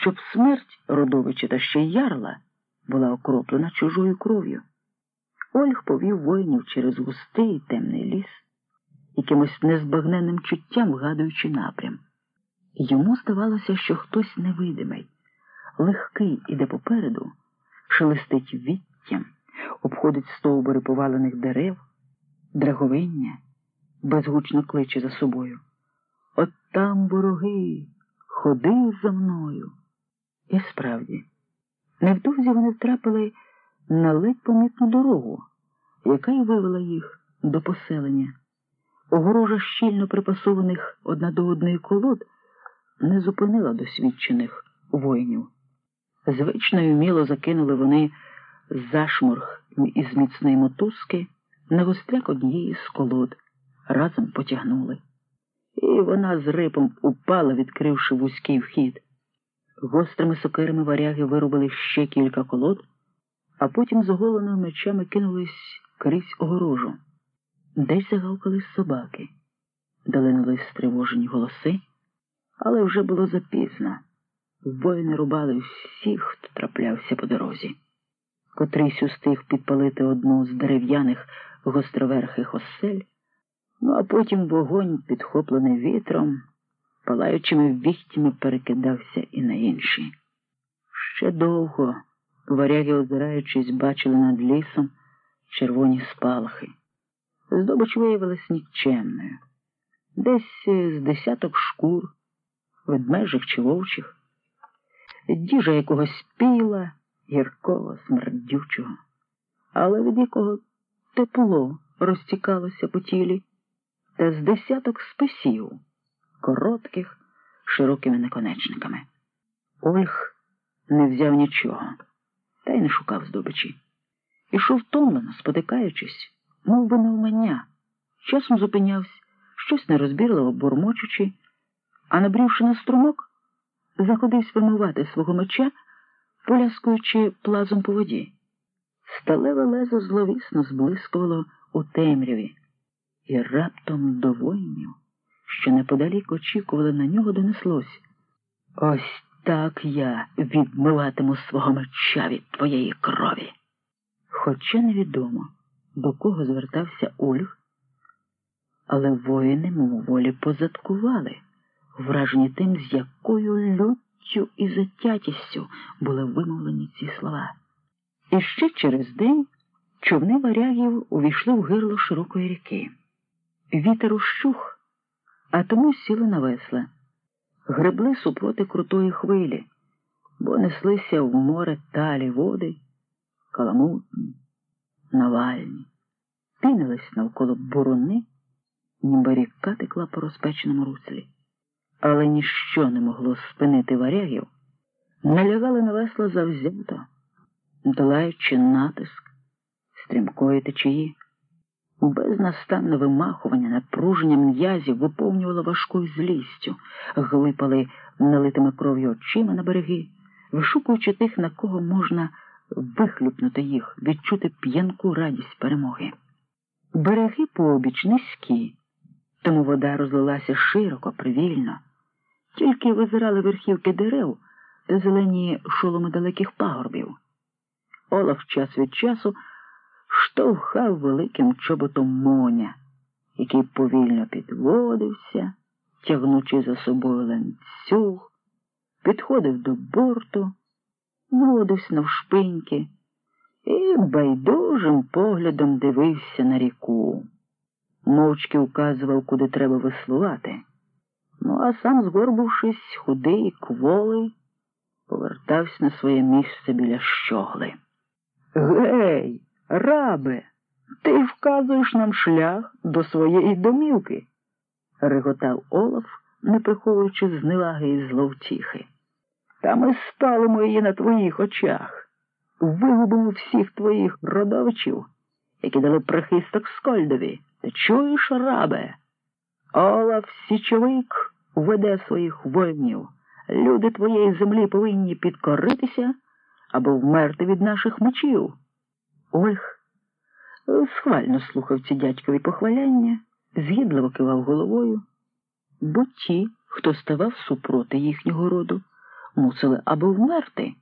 щоб смерть родовича та ще й ярла була окроплена чужою кров'ю. Ольг повів воїнів через густий темний ліс, якимось незбагненним чуттям вгадуючи напрям. Йому здавалося, що хтось невидимий, легкий іде попереду, шелестить віттям, обходить стовбури повалених дерев, драговиння, безгучно кличе за собою. От там вороги, ходи за мною. І справді, невдовзі вони втрапили на ледь помітну дорогу, яка й вивела їх до поселення. Огорожа щільно припасованих одна до одної колод не зупинила досвідчених воїнів. Звично й вміло закинули вони зашморг із міцної мотузки на гостряк однієї з колод, разом потягнули. І вона з рипом упала, відкривши вузький вхід. Гострими сокирами варяги вирубили ще кілька колод, а потім з оголеними мечами кинулись крізь огорожу. Десь загавкали собаки, долинули стривожені голоси, але вже було запізно. Воїни рубали всіх, хто траплявся по дорозі. Котрийсь устиг підпалити одну з дерев'яних гостроверхих осель, ну а потім вогонь, підхоплений вітром, палаючими віхтями перекидався і на інші. Ще довго варяги, озираючись, бачили над лісом червоні спалахи. Здобич виявилась нікчемною. Десь з десяток шкур, ведмежих чи вовчих, діжа якогось піла, гіркого, смердючого, але від якого тепло розтікалося по тілі, та з десяток списів, коротких, широкими наконечниками. Ольг не взяв нічого, та й не шукав здобичі. Ішов втомлено, спотикаючись, мов би навмання, часом зупинявся, щось нерозбірливо бурмочучи, а набрівши на струмок, заходився вимивати свого меча, поляскуючи плазом по воді. Сталеве лезо зловісно зблискувало у темряві, і раптом до воїнів, що неподалік очікували на нього, донеслось. Ось так я відмиватиму свого меча від твоєї крові. Хоча невідомо, до кого звертався Ольг, але воїни мимоволі позадкували, вражені тим, з якою люттю і затятістю були вимовлені ці слова. І ще через день човни варягів увійшли в гирло широкої ріки. Вітер ущух, а тому сіли на весла, гребли супроти крутої хвилі, бо неслися в море талі води, каламутні, навальні, пінились навколо буруни, ніби ріка текла по розпеченому руслі. Але ніщо не могло спинити варягів, налягали на весла завзято, долаючи натиск стрімкої течії. Безнастанне вимахування, напруження м'язів виповнювало важкою злістю, глипали налитими кров'ю очима на береги, вишукуючи тих, на кого можна вихлюпнути їх, відчути п'янку радість перемоги. Береги пообіч низькі, тому вода розлилася широко, привільно, тільки визирали верхівки дерев зелені шоломи далеких пагорбів. Олаф час від часу штовхав великим чоботом моня, який повільно підводився, тягнучи за собою ланцюг, підходив до борту, зводився навшпиньки і байдужим поглядом дивився на ріку. Мовчки вказував, куди треба веслувати. Ну, а сам, згорбившись, худий і кволий, повертався на своє місце біля щогли. Гей! Рабе, ти вказуєш нам шлях до своєї домівки, реготав Олаф, не приховуючи зневаги і зловтіхи. Та ми спалимо її на твоїх очах, вигубимо всіх твоїх родовичів, які дали прихисток Скольдові. Ти чуєш, рабе? Олаф Січовик веде своїх воїнів. Люди твоєї землі повинні підкоритися або вмерти від наших мечів. Ольг схвально слухав ці дядькові похваляння, згідливо кивав головою, бо ті, хто ставав супроти їхнього роду, мусили або вмерти,